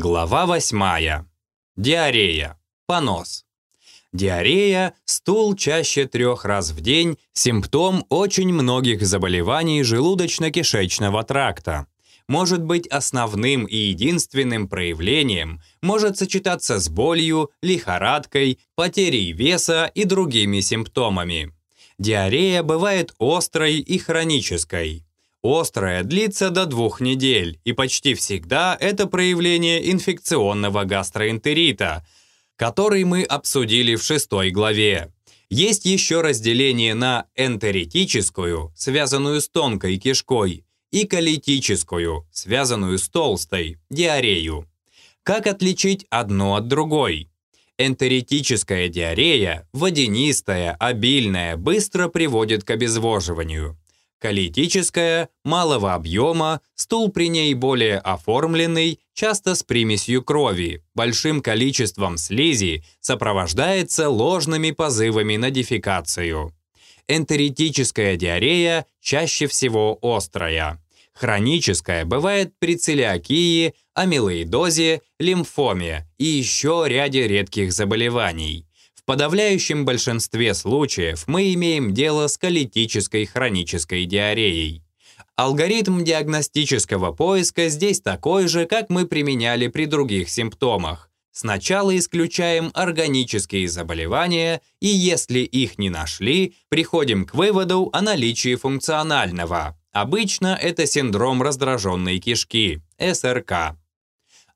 Глава 8. Диарея. Понос. Диарея – стул чаще трех раз в день, симптом очень многих заболеваний желудочно-кишечного тракта. Может быть основным и единственным проявлением, может сочетаться с болью, лихорадкой, потерей веса и другими симптомами. Диарея бывает острой и хронической. Острая длится до двух недель, и почти всегда это проявление инфекционного гастроэнтерита, который мы обсудили в шестой главе. Есть еще разделение на энтеритическую, связанную с тонкой кишкой, и колитическую, связанную с толстой, диарею. Как отличить одно от другой? Энтеритическая диарея, водянистая, обильная, быстро приводит к обезвоживанию. Калитическая, малого объема, стул при ней более оформленный, часто с примесью крови, большим количеством слизи, сопровождается ложными позывами на дефекацию. Энтеритическая диарея чаще всего острая. Хроническая бывает при целиакии, амилоидозе, лимфоме и еще ряде редких заболеваний подавляющем большинстве случаев мы имеем дело с колитической хронической диареей. Алгоритм диагностического поиска здесь такой же, как мы применяли при других симптомах. Сначала исключаем органические заболевания, и если их не нашли, приходим к выводу о наличии функционального. Обычно это синдром раздраженной кишки, СРК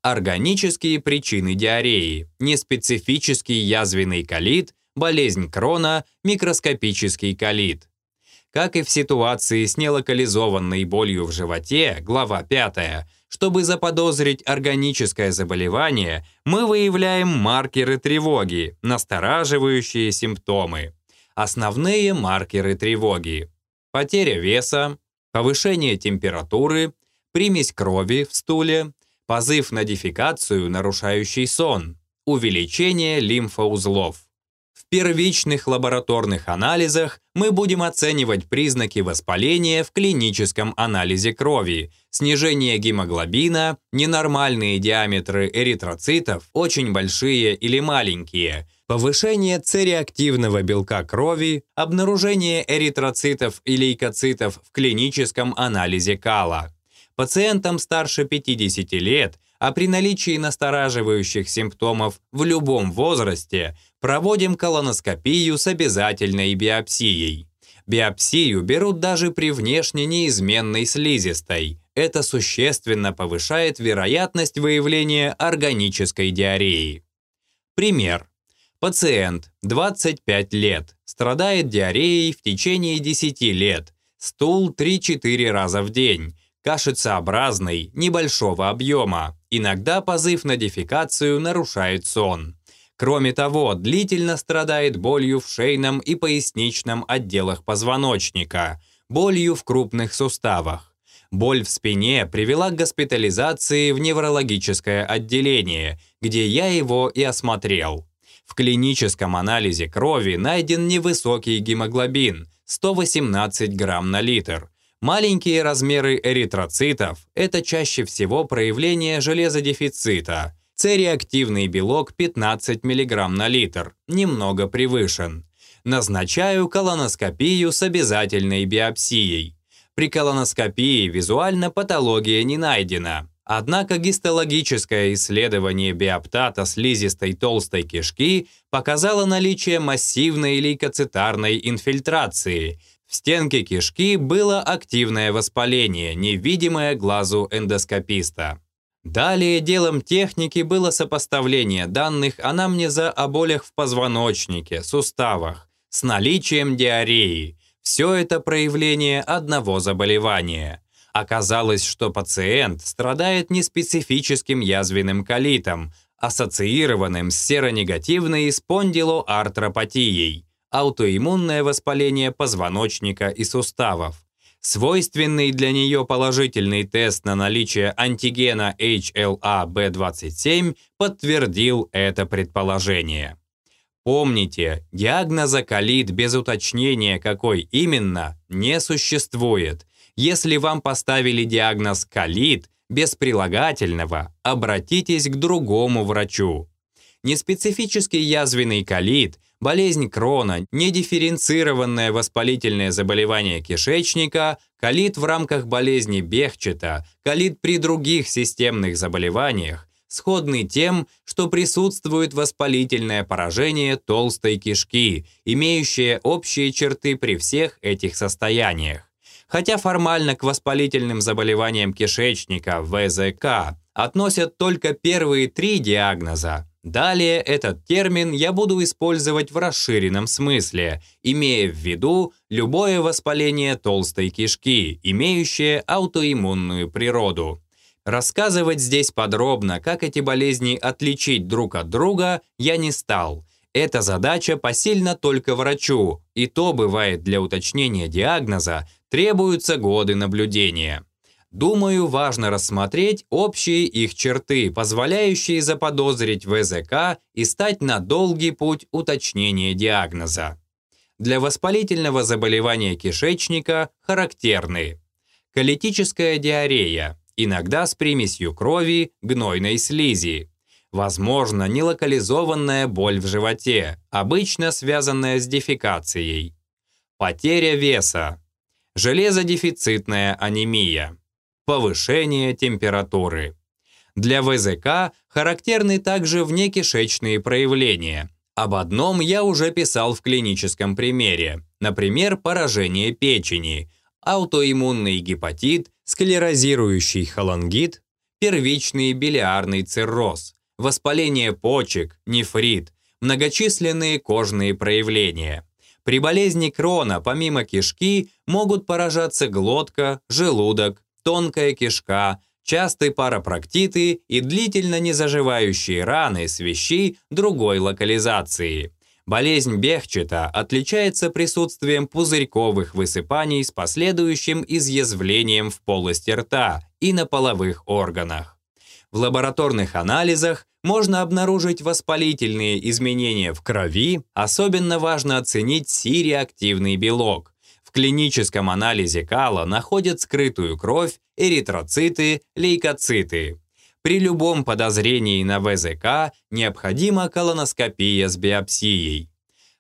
органические причины диареи, неспецифический язвенный колит, болезнь Крона, микроскопический колит. Как и в ситуации с нелокализованной болью в животе, глава 5, чтобы заподозрить органическое заболевание, мы выявляем маркеры тревоги, настораживающие симптомы. Основные маркеры тревоги. Потеря веса, повышение температуры, примесь крови в стуле, позыв на дефекацию, нарушающий сон, увеличение лимфоузлов. В первичных лабораторных анализах мы будем оценивать признаки воспаления в клиническом анализе крови, снижение гемоглобина, ненормальные диаметры эритроцитов, очень большие или маленькие, повышение цереактивного белка крови, обнаружение эритроцитов и лейкоцитов в клиническом анализе кала. Пациентам старше 50 лет, а при наличии настораживающих симптомов в любом возрасте, проводим колоноскопию с обязательной биопсией. Биопсию берут даже при внешне неизменной слизистой. Это существенно повышает вероятность выявления органической диареи. Пример. Пациент, 25 лет, страдает диареей в течение 10 лет, стул 3-4 раза в день, кашицеобразный, небольшого объема. Иногда позыв на дефекацию нарушает сон. Кроме того, длительно страдает болью в шейном и поясничном отделах позвоночника, болью в крупных суставах. Боль в спине привела к госпитализации в неврологическое отделение, где я его и осмотрел. В клиническом анализе крови найден невысокий гемоглобин – 118 грамм на литр, Маленькие размеры эритроцитов – это чаще всего проявление железодефицита. Цереактивный белок 15 мг на литр, немного превышен. Назначаю колоноскопию с обязательной биопсией. При колоноскопии визуально патология не найдена. Однако гистологическое исследование биоптата слизистой толстой кишки показало наличие массивной лейкоцитарной инфильтрации – в стенке кишки было активное воспаление, невидимое глазу эндоскописта. Далее делом техники было сопоставление данных анамнеза о болях в позвоночнике, суставах, с наличием диареи. Все это проявление одного заболевания. Оказалось, что пациент страдает неспецифическим язвенным колитом, ассоциированным с серонегативной спондилоартропатией – аутоиммунное воспаление позвоночника и суставов. Свойственный для нее положительный тест на наличие антигена HLA-B27 подтвердил это предположение. Помните, диагноза колит без уточнения, какой именно, не существует. Если вам поставили диагноз колит, без прилагательного обратитесь к другому врачу. Неспецифический язвенный колит, болезнь Крона, недифференцированное воспалительное заболевание кишечника, колит в рамках болезни Бехчета, колит при других системных заболеваниях, сходны тем, что присутствует воспалительное поражение толстой кишки, имеющее общие черты при всех этих состояниях. Хотя формально к воспалительным заболеваниям кишечника, ВЗК, относят только первые три диагноза Далее этот термин я буду использовать в расширенном смысле, имея в виду любое воспаление толстой кишки, имеющее аутоиммунную природу. Рассказывать здесь подробно, как эти болезни отличить друг от друга, я не стал. Эта задача посильна только врачу, и то бывает для уточнения диагноза требуются годы наблюдения. Думаю, важно рассмотреть общие их черты, позволяющие заподозрить ВЗК и стать на долгий путь уточнения диагноза. Для воспалительного заболевания кишечника характерны колитическая диарея, иногда с примесью крови, гнойной слизи, возможно, нелокализованная боль в животе, обычно связанная с дефекацией, потеря веса, железодефицитная анемия, повышение температуры. Для ВЗК характерны также внекишечные проявления. Об одном я уже писал в клиническом примере, например, поражение печени, аутоиммунный гепатит, склерозирующий холангит, первичный билиарный цирроз, воспаление почек, нефрит, многочисленные кожные проявления. При болезни крона помимо кишки могут поражаться глотка, желудок, тонкая кишка, частые парапроктиты и длительно незаживающие раны с вещей другой локализации. Болезнь Бехчета отличается присутствием пузырьковых высыпаний с последующим изъязвлением в полости рта и на половых органах. В лабораторных анализах можно обнаружить воспалительные изменения в крови, особенно важно оценить Си-реактивный белок. В клиническом анализе кала находят скрытую кровь, эритроциты, лейкоциты. При любом подозрении на ВЗК необходима колоноскопия с биопсией.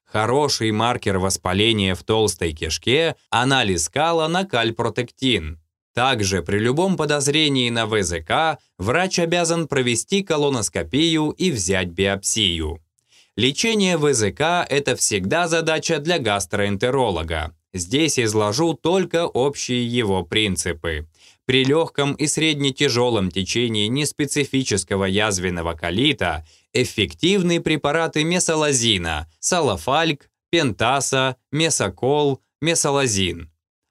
Хороший маркер воспаления в толстой кишке – анализ кала на кальпротектин. Также при любом подозрении на ВЗК врач обязан провести колоноскопию и взять биопсию. Лечение ВЗК – это всегда задача для гастроэнтеролога. Здесь изложу только общие его принципы. При легком и среднетяжелом течении неспецифического язвенного колита эффективны препараты месалазина, салафальк, пентаса, месокол, месалазин.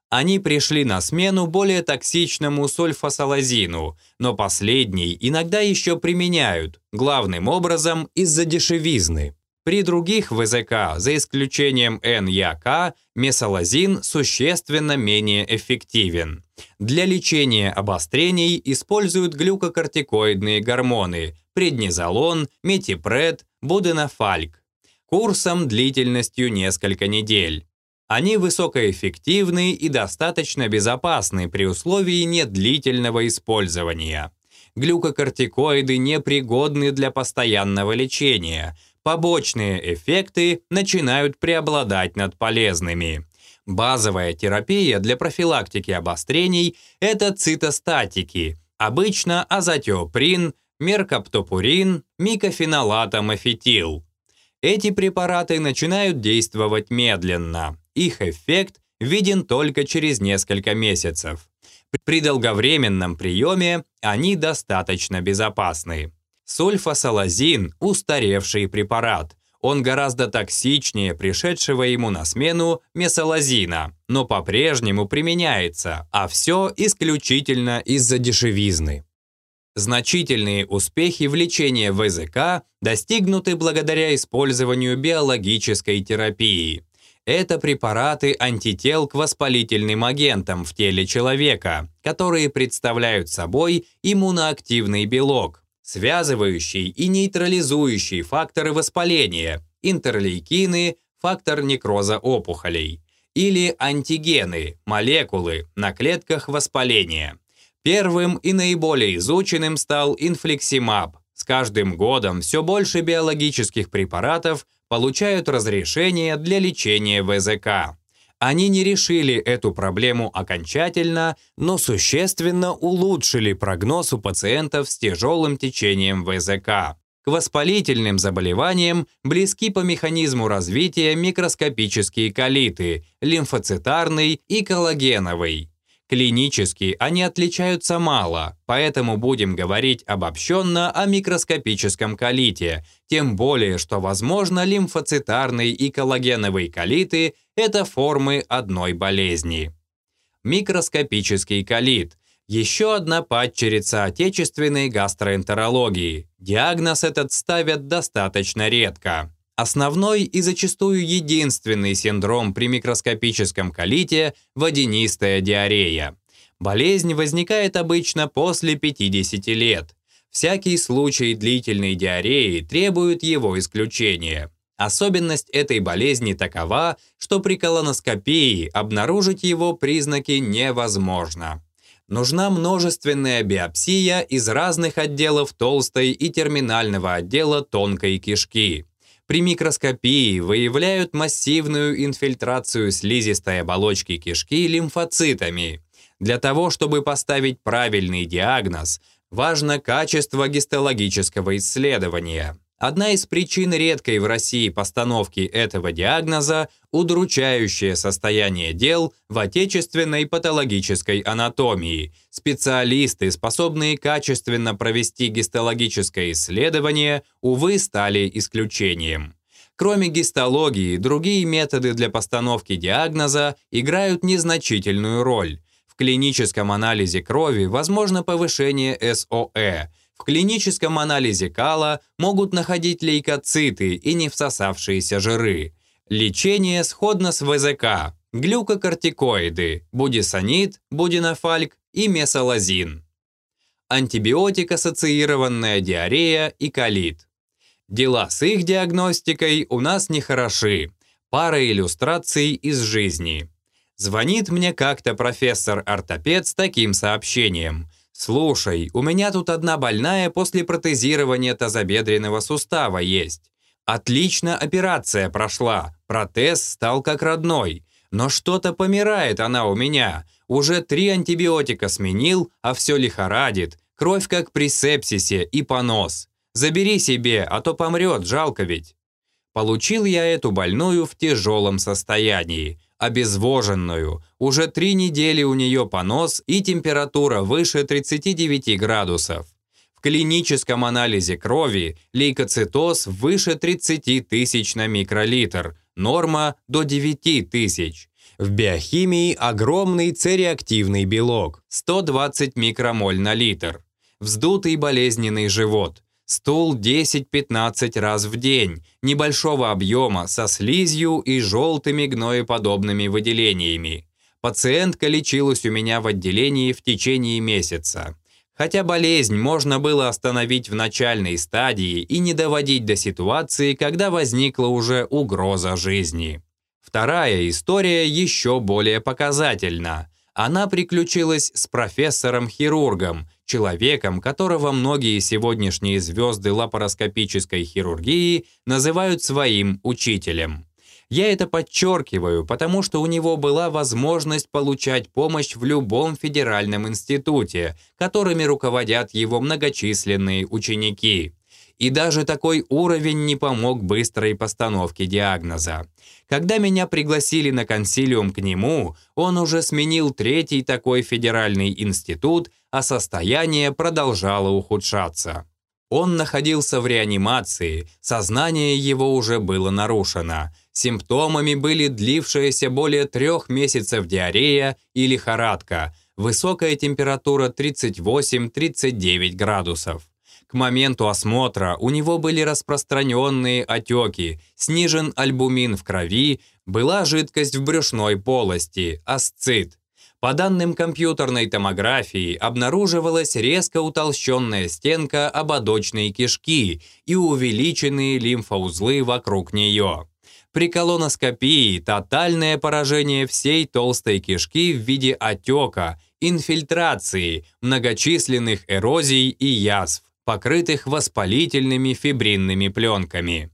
Они пришли на смену более токсичному сульфасалазину, но последний иногда еще применяют, главным образом из-за дешевизны. При других ВЗК, за исключением НЯК, месалазин существенно менее эффективен. Для лечения обострений используют глюкокортикоидные гормоны преднизолон, метипред, буденофальк. Курсом длительностью несколько недель. Они высокоэффективны и достаточно безопасны при условии недлительного использования. Глюкокортикоиды непригодны для постоянного лечения – побочные эффекты начинают преобладать над полезными. Базовая терапия для профилактики обострений – это цитостатики, обычно азотиоприн, меркаптопурин, микофенолатомофетил. Эти препараты начинают действовать медленно. Их эффект виден только через несколько месяцев. При долговременном приеме они достаточно безопасны. Сульфасалазин – устаревший препарат. Он гораздо токсичнее пришедшего ему на смену месалазина, но по-прежнему применяется, а все исключительно из-за дешевизны. Значительные успехи в лечении ВЗК достигнуты благодаря использованию биологической терапии. Это препараты антител к воспалительным агентам в теле человека, которые представляют собой иммуноактивный белок, связывающий и нейтрализующий факторы воспаления, интерлейкины, фактор некроза опухолей, или антигены, молекулы на клетках воспаления. Первым и наиболее изученным стал инфлексимаб. С каждым годом все больше биологических препаратов получают разрешение для лечения ВЗК. Они не решили эту проблему окончательно, но существенно улучшили прогноз у пациентов с тяжелым течением ВЗК. К воспалительным заболеваниям близки по механизму развития микроскопические колиты, лимфоцитарный и коллагеновый. Клинически они отличаются мало, поэтому будем говорить обобщенно о микроскопическом колите, тем более, что, возможно, лимфоцитарный и коллагеновый колиты – это формы одной болезни. Микроскопический колит – еще одна падчерица отечественной гастроэнтерологии. Диагноз этот ставят достаточно редко. Основной и зачастую единственный синдром при микроскопическом колите – водянистая диарея. Болезнь возникает обычно после 50 лет. Всякий случай длительной диареи требует его исключения. Особенность этой болезни такова, что при колоноскопии обнаружить его признаки невозможно. Нужна множественная биопсия из разных отделов толстой и терминального отдела тонкой кишки. При микроскопии выявляют массивную инфильтрацию слизистой оболочки кишки лимфоцитами. Для того, чтобы поставить правильный диагноз, важно качество гистологического исследования. Одна из причин редкой в России постановки этого диагноза – удручающее состояние дел в отечественной патологической анатомии. Специалисты, способные качественно провести гистологическое исследование, увы, стали исключением. Кроме гистологии, другие методы для постановки диагноза играют незначительную роль. В клиническом анализе крови возможно повышение СОЭ – в клиническом анализе кала могут находить лейкоциты и не всосавшиеся жиры. Лечение сходно с ВЗК, глюкокортикоиды, будисонид, будинофальк и месалазин. Антибиотик-ассоциированная диарея и колит. Дела с их диагностикой у нас не хороши. Пара иллюстраций из жизни. Звонит мне как-то профессор-ортопед с таким сообщением – «Слушай, у меня тут одна больная после протезирования тазобедренного сустава есть. Отлично операция прошла, протез стал как родной. Но что-то помирает она у меня. Уже три антибиотика сменил, а все лихорадит. Кровь как при сепсисе и понос. Забери себе, а то помрет, жалко ведь». Получил я эту больную в тяжелом состоянии обезвоженную. Уже три недели у нее понос и температура выше 39 градусов. В клиническом анализе крови лейкоцитоз выше 30 тысяч на микролитр, норма до 9 тысяч. В биохимии огромный цереактивный белок, 120 микромоль на литр. Вздутый болезненный живот, Стул 10-15 раз в день, небольшого объема, со слизью и желтыми гноеподобными выделениями. Пациентка лечилась у меня в отделении в течение месяца. Хотя болезнь можно было остановить в начальной стадии и не доводить до ситуации, когда возникла уже угроза жизни. Вторая история еще более показательна. Она приключилась с профессором-хирургом, человеком, которого многие сегодняшние звезды лапароскопической хирургии называют своим учителем. Я это подчеркиваю, потому что у него была возможность получать помощь в любом федеральном институте, которыми руководят его многочисленные ученики. И даже такой уровень не помог быстрой постановке диагноза. Когда меня пригласили на консилиум к нему, он уже сменил третий такой федеральный институт, а состояние продолжало ухудшаться. Он находился в реанимации, сознание его уже было нарушено. Симптомами были длившаяся более трех месяцев диарея и лихорадка, высокая температура 38-39 градусов. К моменту осмотра у него были распространенные отеки, снижен альбумин в крови, была жидкость в брюшной полости, асцит. По данным компьютерной томографии обнаруживалась резко утолщенная стенка ободочной кишки и увеличенные лимфоузлы вокруг нее. При колоноскопии тотальное поражение всей толстой кишки в виде отека инфильтрации, многочисленных эрозий и язв, покрытых воспалительными фибринными пленками.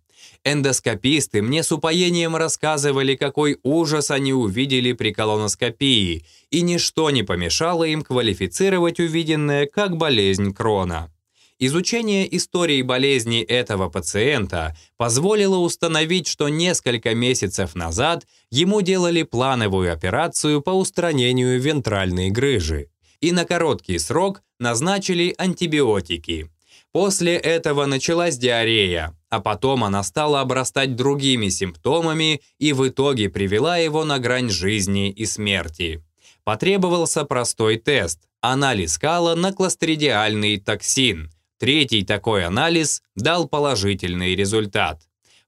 Эндоскописты мне с упоением рассказывали, какой ужас они увидели при колоноскопии, и ничто не помешало им квалифицировать увиденное как болезнь Крона. Изучение истории болезни этого пациента позволило установить, что несколько месяцев назад ему делали плановую операцию по устранению вентральной грыжи и на короткий срок назначили антибиотики. После этого началась диарея, а потом она стала обрастать другими симптомами и в итоге привела его на грань жизни и смерти. Потребовался простой тест – анализ кала на кластридиальный токсин. Третий такой анализ дал положительный результат.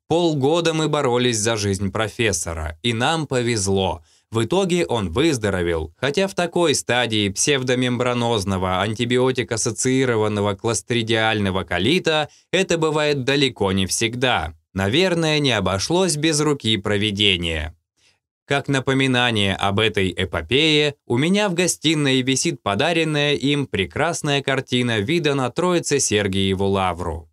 Полгода мы боролись за жизнь профессора, и нам повезло – в итоге он выздоровел, хотя в такой стадии псевдомембранозного антибиотик-ассоциированного кластридиального колита это бывает далеко не всегда. Наверное, не обошлось без руки проведения. Как напоминание об этой эпопее, у меня в гостиной висит подаренная им прекрасная картина вида на Троице Сергиеву Лавру.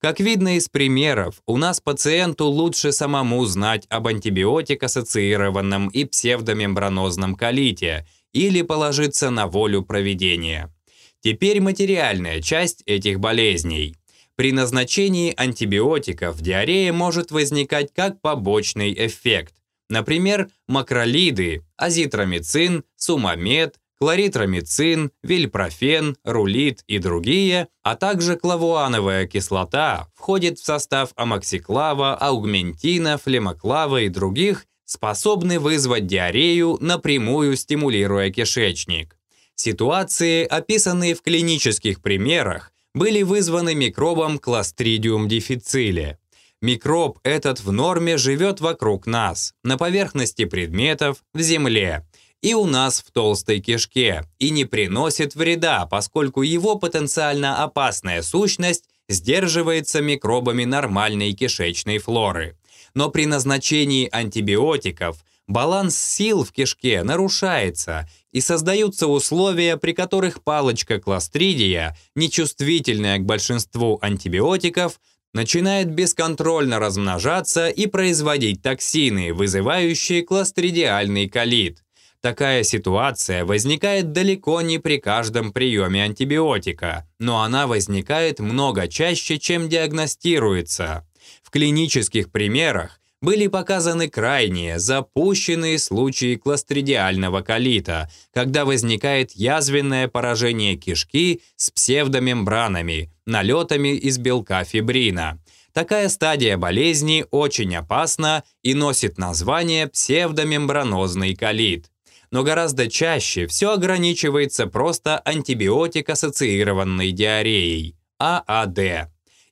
Как видно из примеров, у нас пациенту лучше самому знать об антибиотик-ассоциированном и псевдомембранозном колите или положиться на волю проведения. Теперь материальная часть этих болезней. При назначении антибиотиков диарея может возникать как побочный эффект. Например, макролиды, азитромицин, сумамед, хлоритромицин, вильпрофен, рулит и другие, а также клавуановая кислота входит в состав амоксиклава, аугментина, флемоклава и других, способны вызвать диарею, напрямую стимулируя кишечник. Ситуации, описанные в клинических примерах, были вызваны микробом Clostridium difficile. Микроб этот в норме живет вокруг нас, на поверхности предметов, в земле, и у нас в толстой кишке, и не приносит вреда, поскольку его потенциально опасная сущность сдерживается микробами нормальной кишечной флоры. Но при назначении антибиотиков баланс сил в кишке нарушается, и создаются условия, при которых палочка кластридия, нечувствительная к большинству антибиотиков, начинает бесконтрольно размножаться и производить токсины, вызывающие кластридиальный колит. Такая ситуация возникает далеко не при каждом приеме антибиотика, но она возникает много чаще, чем диагностируется. В клинических примерах были показаны крайние, запущенные случаи кластридиального колита, когда возникает язвенное поражение кишки с псевдомембранами, налетами из белка фибрина. Такая стадия болезни очень опасна и носит название псевдомембранозный колит но гораздо чаще все ограничивается просто антибиотик-ассоциированной диареей, ААД.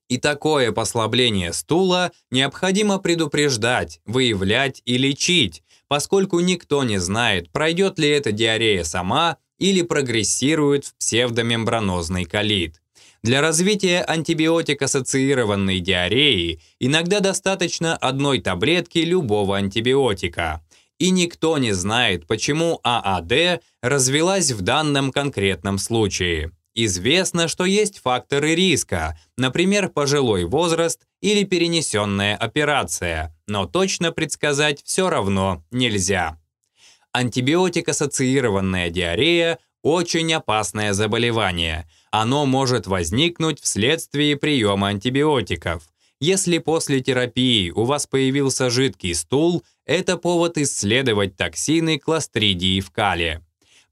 И такое послабление стула необходимо предупреждать, выявлять и лечить, поскольку никто не знает, пройдет ли эта диарея сама или прогрессирует в псевдомембранозный колит. Для развития антибиотик-ассоциированной диареи иногда достаточно одной таблетки любого антибиотика и никто не знает, почему ААД развелась в данном конкретном случае. Известно, что есть факторы риска, например, пожилой возраст или перенесенная операция, но точно предсказать все равно нельзя. Антибиотик-ассоциированная диарея – очень опасное заболевание. Оно может возникнуть вследствие приема антибиотиков – если после терапии у вас появился жидкий стул, это повод исследовать токсины кластридии в кале.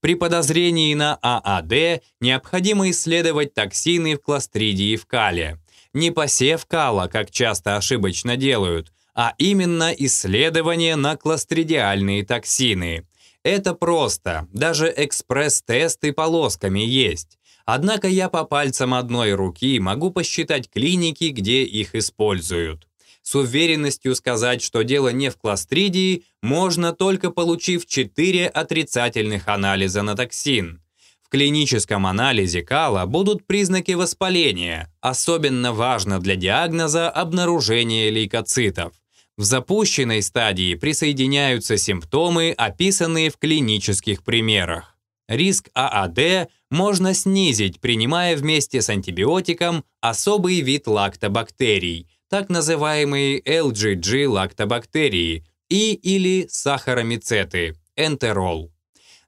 При подозрении на ААД необходимо исследовать токсины в кластридии в кале. Не посев кала, как часто ошибочно делают, а именно исследование на кластридиальные токсины. Это просто, даже экспресс-тесты полосками есть. Однако я по пальцам одной руки могу посчитать клиники, где их используют. С уверенностью сказать, что дело не в кластридии, можно только получив 4 отрицательных анализа на токсин. В клиническом анализе кала будут признаки воспаления, особенно важно для диагноза обнаружения лейкоцитов. В запущенной стадии присоединяются симптомы, описанные в клинических примерах. Риск ААД можно снизить, принимая вместе с антибиотиком особый вид лактобактерий, так называемые LGG-лактобактерии и или сахаромицеты, энтерол.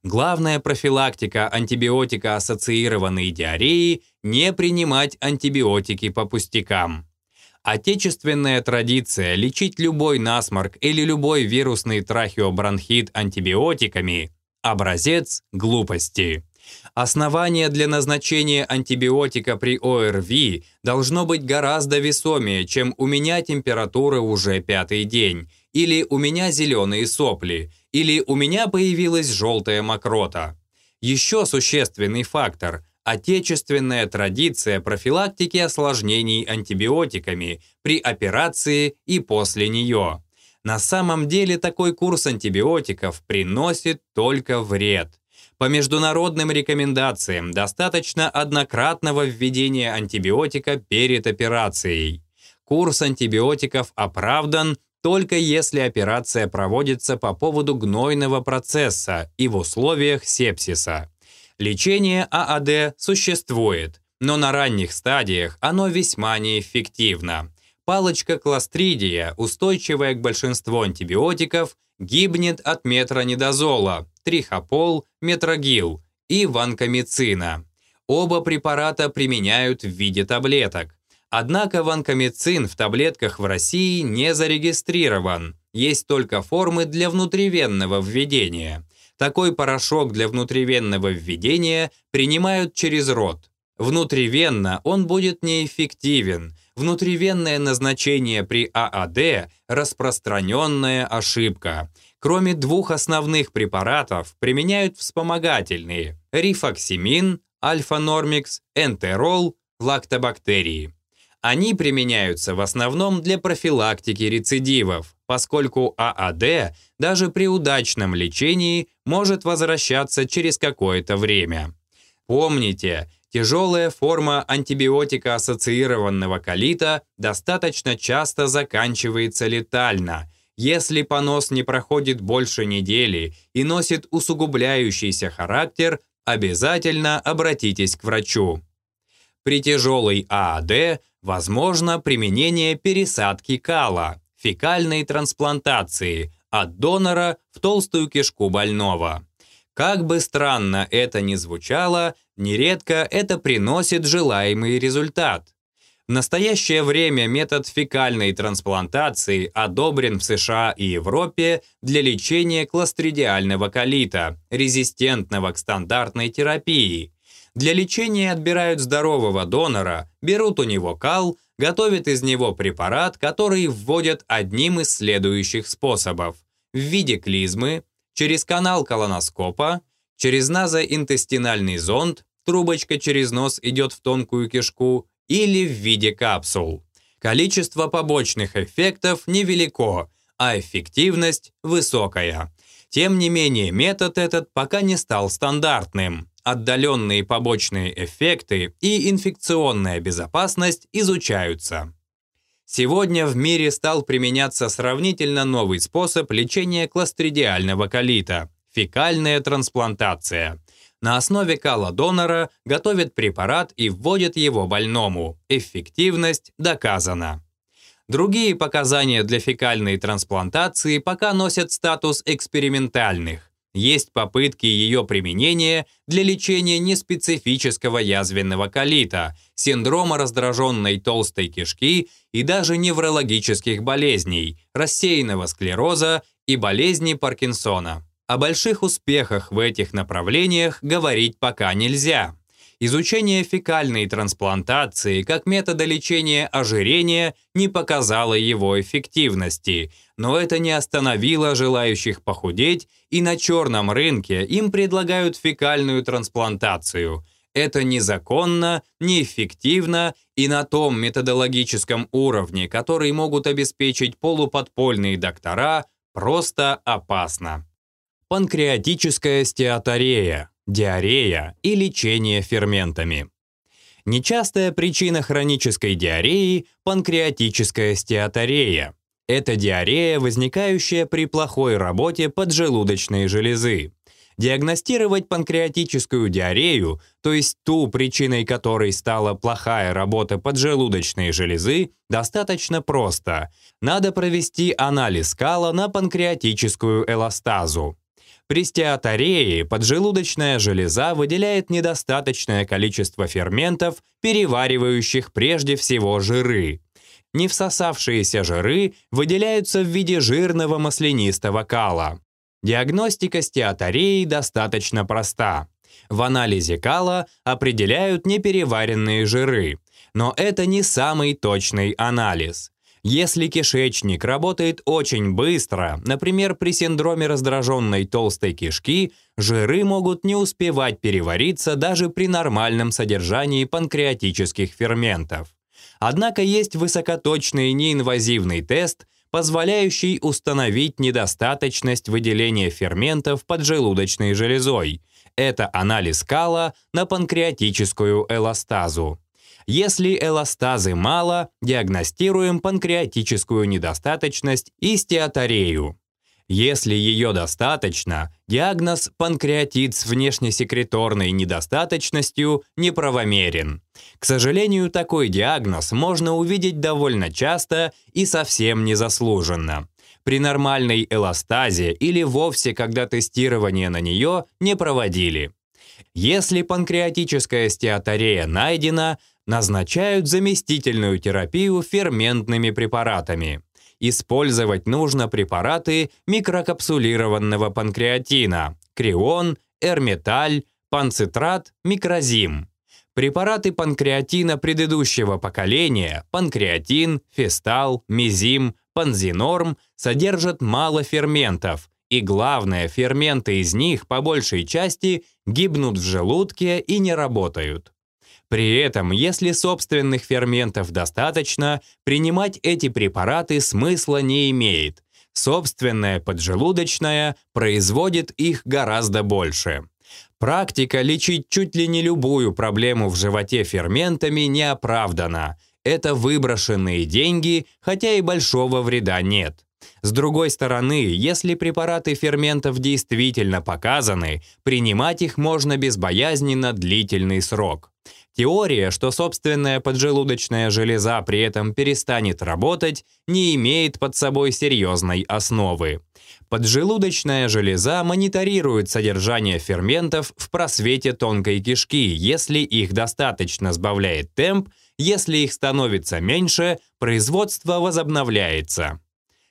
Главная профилактика антибиотика-ассоциированной диареи – не принимать антибиотики по пустякам. Отечественная традиция лечить любой насморк или любой вирусный трахеобронхит антибиотиками – образец глупости. Основание для назначения антибиотика при ОРВИ должно быть гораздо весомее, чем у меня температура уже пятый день, или у меня зеленые сопли, или у меня появилась желтая мокрота. Еще существенный фактор – отечественная традиция профилактики осложнений антибиотиками при операции и после нее. На самом деле такой курс антибиотиков приносит только вред. По международным рекомендациям достаточно однократного введения антибиотика перед операцией. Курс антибиотиков оправдан только если операция проводится по поводу гнойного процесса и в условиях сепсиса. Лечение ААД существует, но на ранних стадиях оно весьма неэффективно. Палочка кластридия, устойчивая к большинству антибиотиков, гибнет от метронидозола, трихопол, метрогил и ванкомицина. Оба препарата применяют в виде таблеток. Однако ванкомицин в таблетках в России не зарегистрирован. Есть только формы для внутривенного введения. Такой порошок для внутривенного введения принимают через рот. Внутривенно он будет неэффективен. Внутривенное назначение при ААД – распространенная ошибка. Кроме двух основных препаратов, применяют вспомогательные – рифоксимин, альфа-нормикс, энтерол, лактобактерии. Они применяются в основном для профилактики рецидивов, поскольку ААД даже при удачном лечении может возвращаться через какое-то время. Помните, тяжелая форма антибиотика-ассоциированного колита достаточно часто заканчивается летально, если понос не проходит больше недели и носит усугубляющийся характер, обязательно обратитесь к врачу. При тяжелой ААД возможно применение пересадки кала, фекальной трансплантации от донора в толстую кишку больного. Как бы странно это ни звучало, нередко это приносит желаемый результат. В настоящее время метод фекальной трансплантации одобрен в США и Европе для лечения кластридиального колита, резистентного к стандартной терапии, для лечения отбирают здорового донора, берут у него кал, готовят из него препарат, который вводят одним из следующих способов. В виде клизмы, через канал колоноскопа, через назоинтестинальный зонд, трубочка через нос идет в тонкую кишку, или в виде капсул. Количество побочных эффектов невелико, а эффективность высокая. Тем не менее, метод этот пока не стал стандартным отдаленные побочные эффекты и инфекционная безопасность изучаются. Сегодня в мире стал применяться сравнительно новый способ лечения кластридиального колита – фекальная трансплантация. На основе кала-донора готовят препарат и вводят его больному. Эффективность доказана. Другие показания для фекальной трансплантации пока носят статус экспериментальных. Есть попытки ее применения для лечения неспецифического язвенного колита, синдрома раздраженной толстой кишки и даже неврологических болезней, рассеянного склероза и болезни Паркинсона. О больших успехах в этих направлениях говорить пока нельзя. Изучение фекальной трансплантации как метода лечения ожирения не показало его эффективности, но это не остановило желающих похудеть, и на черном рынке им предлагают фекальную трансплантацию. Это незаконно, неэффективно и на том методологическом уровне, который могут обеспечить полуподпольные доктора, просто опасно. Панкреатическая стеаторея диарея и лечение ферментами. Нечастая причина хронической диареи – панкреатическая стеаторея. Это диарея, возникающая при плохой работе поджелудочной железы. Диагностировать панкреатическую диарею, то есть ту, причиной которой стала плохая работа поджелудочной железы, достаточно просто. Надо провести анализ кала на панкреатическую эластазу. При стеатарее поджелудочная железа выделяет недостаточное количество ферментов, переваривающих прежде всего жиры. Невсосавшиеся жиры выделяются в виде жирного маслянистого кала. Диагностика стеатареи достаточно проста. В анализе кала определяют непереваренные жиры, но это не самый точный анализ. Если кишечник работает очень быстро, например, при синдроме раздраженной толстой кишки, жиры могут не успевать перевариться даже при нормальном содержании панкреатических ферментов. Однако есть высокоточный неинвазивный тест, позволяющий установить недостаточность выделения ферментов поджелудочной железой. Это анализ кала на панкреатическую эластазу. Если эластазы мало, диагностируем панкреатическую недостаточность и стеатарею. Если ее достаточно, диагноз панкреатит с внешнесекреторной недостаточностью неправомерен. К сожалению, такой диагноз можно увидеть довольно часто и совсем незаслуженно. При нормальной эластазе или вовсе, когда тестирование на нее не проводили. Если панкреатическая стеатарея найдена, назначают заместительную терапию ферментными препаратами – Использовать нужно препараты микрокапсулированного панкреатина – крион, эрметаль, панцитрат, микрозим. Препараты панкреатина предыдущего поколения – панкреатин, фестал, мизим, панзинорм – содержат мало ферментов, и главное, ферменты из них по большей части гибнут в желудке и не работают. При этом, если собственных ферментов достаточно, принимать эти препараты смысла не имеет. Собственная поджелудочная производит их гораздо больше. Практика лечить чуть ли не любую проблему в животе ферментами не оправдана. Это выброшенные деньги, хотя и большого вреда нет. С другой стороны, если препараты ферментов действительно показаны, принимать их можно безбоязненно длительный срок. Теория, что собственная поджелудочная железа при этом перестанет работать, не имеет под собой серьезной основы. Поджелудочная железа мониторирует содержание ферментов в просвете тонкой кишки, если их достаточно сбавляет темп, если их становится меньше, производство возобновляется.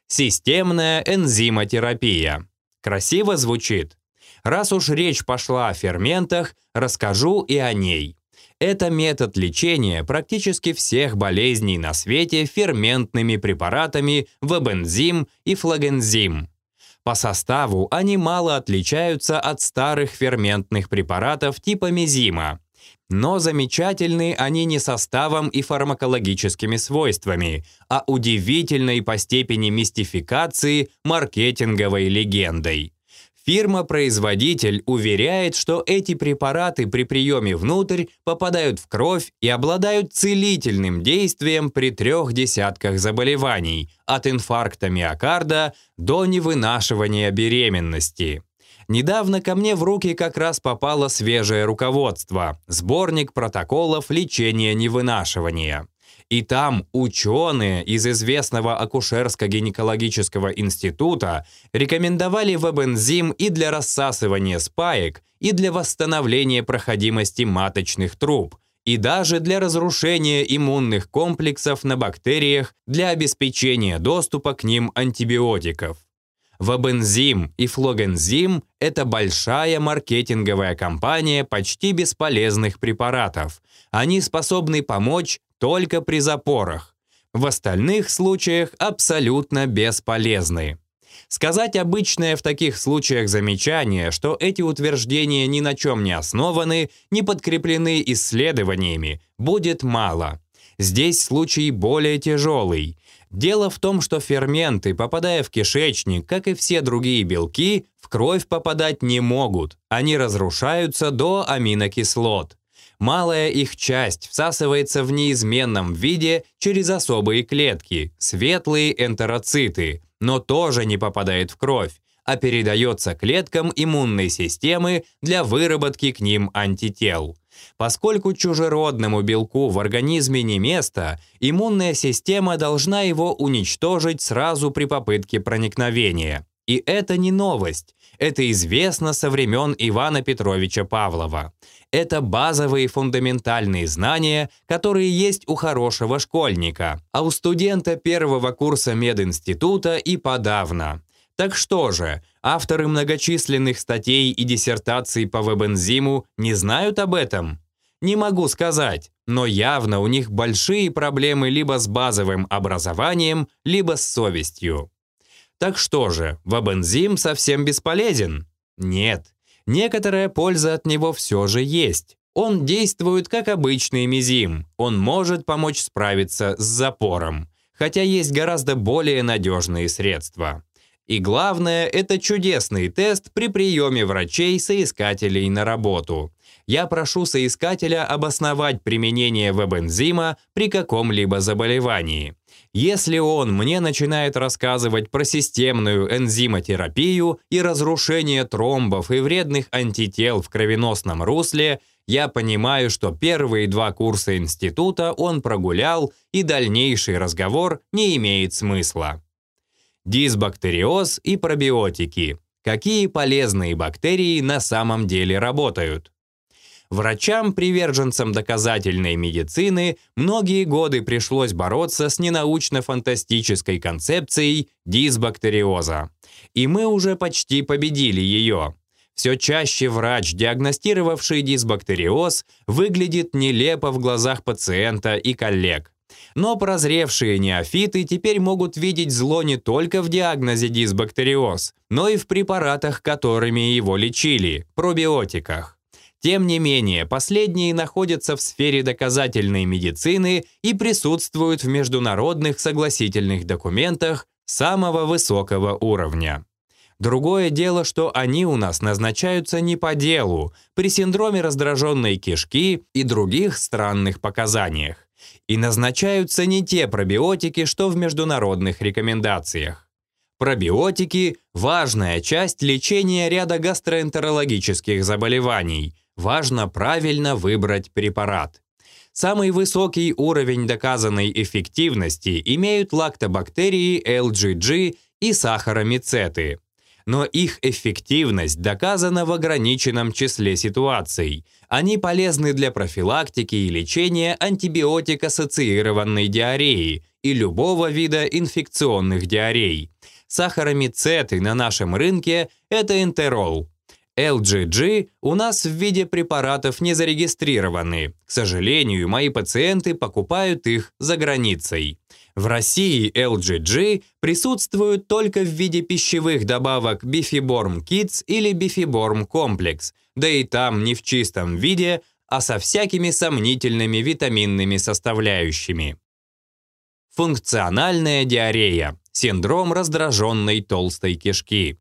Системная энзимотерапия. Красиво звучит? Раз уж речь пошла о ферментах, расскажу и о ней. Это метод лечения практически всех болезней на свете ферментными препаратами вебензим и флагензим. По составу они мало отличаются от старых ферментных препаратов типа мезима. Но замечательны они не составом и фармакологическими свойствами, а удивительной по степени мистификации маркетинговой легендой. Фирма-производитель уверяет, что эти препараты при приеме внутрь попадают в кровь и обладают целительным действием при трех десятках заболеваний, от инфаркта миокарда до невынашивания беременности. Недавно ко мне в руки как раз попало свежее руководство, сборник протоколов лечения невынашивания. И там ученые из известного акушерско-гинекологического института рекомендовали вебензим и для рассасывания спаек, и для восстановления проходимости маточных труб, и даже для разрушения иммунных комплексов на бактериях для обеспечения доступа к ним антибиотиков. Вабензим и флогензим – это большая маркетинговая кампания почти бесполезных препаратов. Они способны помочь только при запорах. В остальных случаях абсолютно бесполезны. Сказать обычное в таких случаях замечание, что эти утверждения ни на чем не основаны, не подкреплены исследованиями, будет мало. Здесь случай более тяжелый. Дело в том, что ферменты, попадая в кишечник, как и все другие белки, в кровь попадать не могут. Они разрушаются до аминокислот. Малая их часть всасывается в неизменном виде через особые клетки, светлые энтероциты, но тоже не попадает в кровь, а передается клеткам иммунной системы для выработки к ним антител. Поскольку чужеродному белку в организме не место, иммунная система должна его уничтожить сразу при попытке проникновения. И это не новость. Это известно со времен Ивана Петровича Павлова. Это базовые фундаментальные знания, которые есть у хорошего школьника, а у студента первого курса мединститута и подавно. Так что же, авторы многочисленных статей и диссертаций по вебензиму не знают об этом? Не могу сказать, но явно у них большие проблемы либо с базовым образованием, либо с совестью. Так что же, вебензим совсем бесполезен? Нет, некоторая польза от него все же есть. Он действует как обычный мизим, он может помочь справиться с запором, хотя есть гораздо более надежные средства. И главное, это чудесный тест при приеме врачей-соискателей на работу. Я прошу соискателя обосновать применение веб-энзима при каком-либо заболевании. Если он мне начинает рассказывать про системную энзимотерапию и разрушение тромбов и вредных антител в кровеносном русле, я понимаю, что первые два курса института он прогулял, и дальнейший разговор не имеет смысла. Дисбактериоз и пробиотики. Какие полезные бактерии на самом деле работают? Врачам, приверженцам доказательной медицины, многие годы пришлось бороться с ненаучно-фантастической концепцией дисбактериоза. И мы уже почти победили ее. Все чаще врач, диагностировавший дисбактериоз, выглядит нелепо в глазах пациента и коллег. Но прозревшие неофиты теперь могут видеть зло не только в диагнозе дисбактериоз, но и в препаратах, которыми его лечили, пробиотиках. Тем не менее, последние находятся в сфере доказательной медицины и присутствуют в международных согласительных документах самого высокого уровня. Другое дело, что они у нас назначаются не по делу, при синдроме раздраженной кишки и других странных показаниях. И назначаются не те пробиотики, что в международных рекомендациях. Пробиотики – важная часть лечения ряда гастроэнтерологических заболеваний. Важно правильно выбрать препарат. Самый высокий уровень доказанной эффективности имеют лактобактерии LGG и сахаромицеты – но их эффективность доказана в ограниченном числе ситуаций. Они полезны для профилактики и лечения антибиотик-ассоциированной диареи и любого вида инфекционных диарей. Сахаромицеты на нашем рынке – это энтерол. LGG у нас в виде препаратов не зарегистрированы. К сожалению, мои пациенты покупают их за границей. В России LGG присутствуют только в виде пищевых добавок Bifiborm Kids или Bifiborm Complex, да и там не в чистом виде, а со всякими сомнительными витаминными составляющими. Функциональная диарея – синдром раздраженной толстой кишки.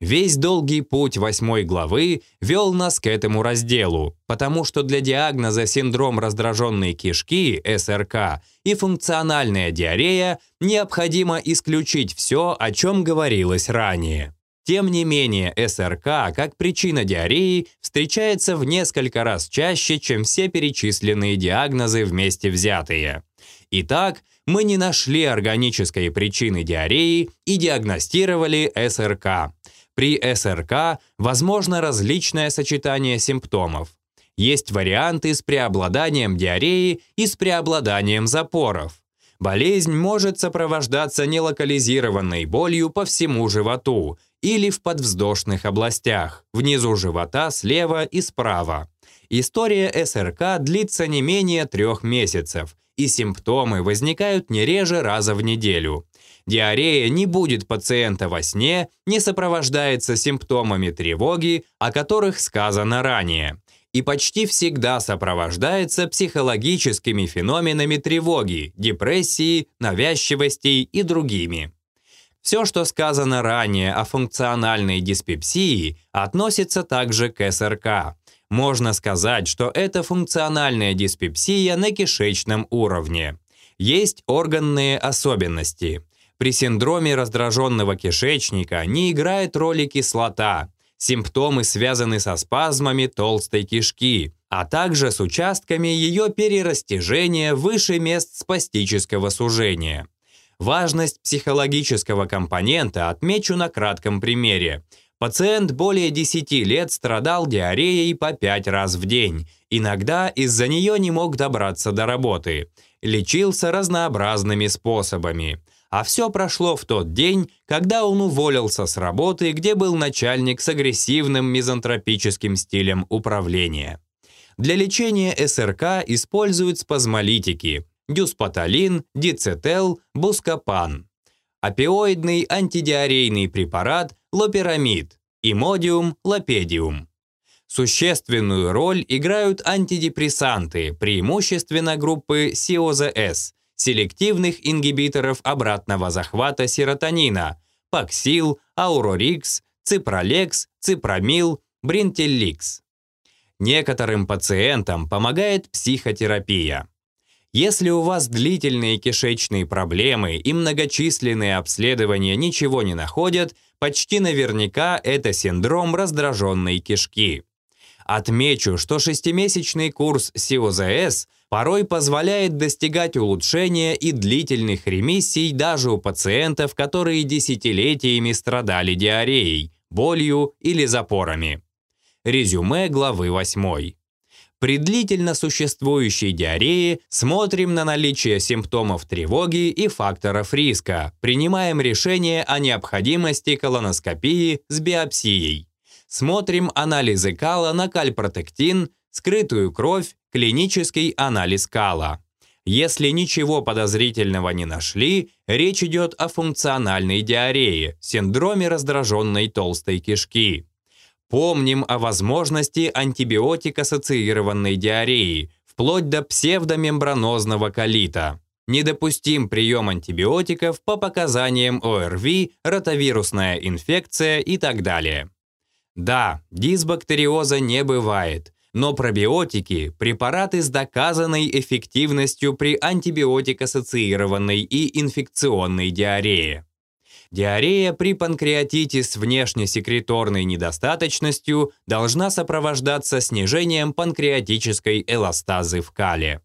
Весь долгий путь восьмой главы вел нас к этому разделу, потому что для диагноза синдром раздраженной кишки, СРК, и функциональная диарея необходимо исключить все, о чем говорилось ранее. Тем не менее, СРК как причина диареи встречается в несколько раз чаще, чем все перечисленные диагнозы вместе взятые. Итак, мы не нашли органической причины диареи и диагностировали СРК. При СРК возможно различное сочетание симптомов. Есть варианты с преобладанием диареи и с преобладанием запоров. Болезнь может сопровождаться нелокализированной болью по всему животу или в подвздошных областях, внизу живота слева и справа. История СРК длится не менее трех месяцев, и симптомы возникают не реже раза в неделю. Диарея не будет пациента во сне, не сопровождается симптомами тревоги, о которых сказано ранее, и почти всегда сопровождается психологическими феноменами тревоги, депрессии, навязчивости и другими. Все, что сказано ранее о функциональной диспепсии, относится также к СРК. Можно сказать, что это функциональная диспепсия на кишечном уровне. Есть органные особенности – При синдроме раздраженного кишечника не играет роли кислота. Симптомы связаны со спазмами толстой кишки, а также с участками ее перерастяжения выше мест спастического сужения. Важность психологического компонента отмечу на кратком примере. Пациент более 10 лет страдал диареей по 5 раз в день. Иногда из-за нее не мог добраться до работы. Лечился разнообразными способами. А все прошло в тот день, когда он уволился с работы, где был начальник с агрессивным мизантропическим стилем управления. Для лечения СРК используют спазмолитики – дюспаталин, дицетел, бускопан. Опиоидный антидиарейный препарат лоперамид, имодиум, лопедиум. Существенную роль играют антидепрессанты, преимущественно группы СИОЗС, селективных ингибиторов обратного захвата серотонина, паксил, аурорикс, ципролекс, ципромил, бринтелликс. Некоторым пациентам помогает психотерапия. Если у вас длительные кишечные проблемы и многочисленные обследования ничего не находят, почти наверняка это синдром раздраженной кишки. Отмечу, что шестимесячный курс СИОЗС порой позволяет достигать улучшения и длительных ремиссий даже у пациентов, которые десятилетиями страдали диареей, болью или запорами. Резюме главы 8. При длительно существующей диарее смотрим на наличие симптомов тревоги и факторов риска, принимаем решение о необходимости колоноскопии с биопсией. Смотрим анализы кала на кальпротектин, скрытую кровь, клинический анализ кала. Если ничего подозрительного не нашли, речь идет о функциональной диарее, синдроме раздраженной толстой кишки. Помним о возможности антибиотик-ассоциированной диареи, вплоть до псевдомембранозного колита. Недопустим прием антибиотиков по показаниям ОРВИ, ротавирусная инфекция и так далее. Да, дисбактериоза не бывает, но пробиотики – препараты с доказанной эффективностью при антибиотик-ассоциированной и инфекционной диарее. Диарея при панкреатите с внешнесекреторной недостаточностью должна сопровождаться снижением панкреатической эластазы в кале.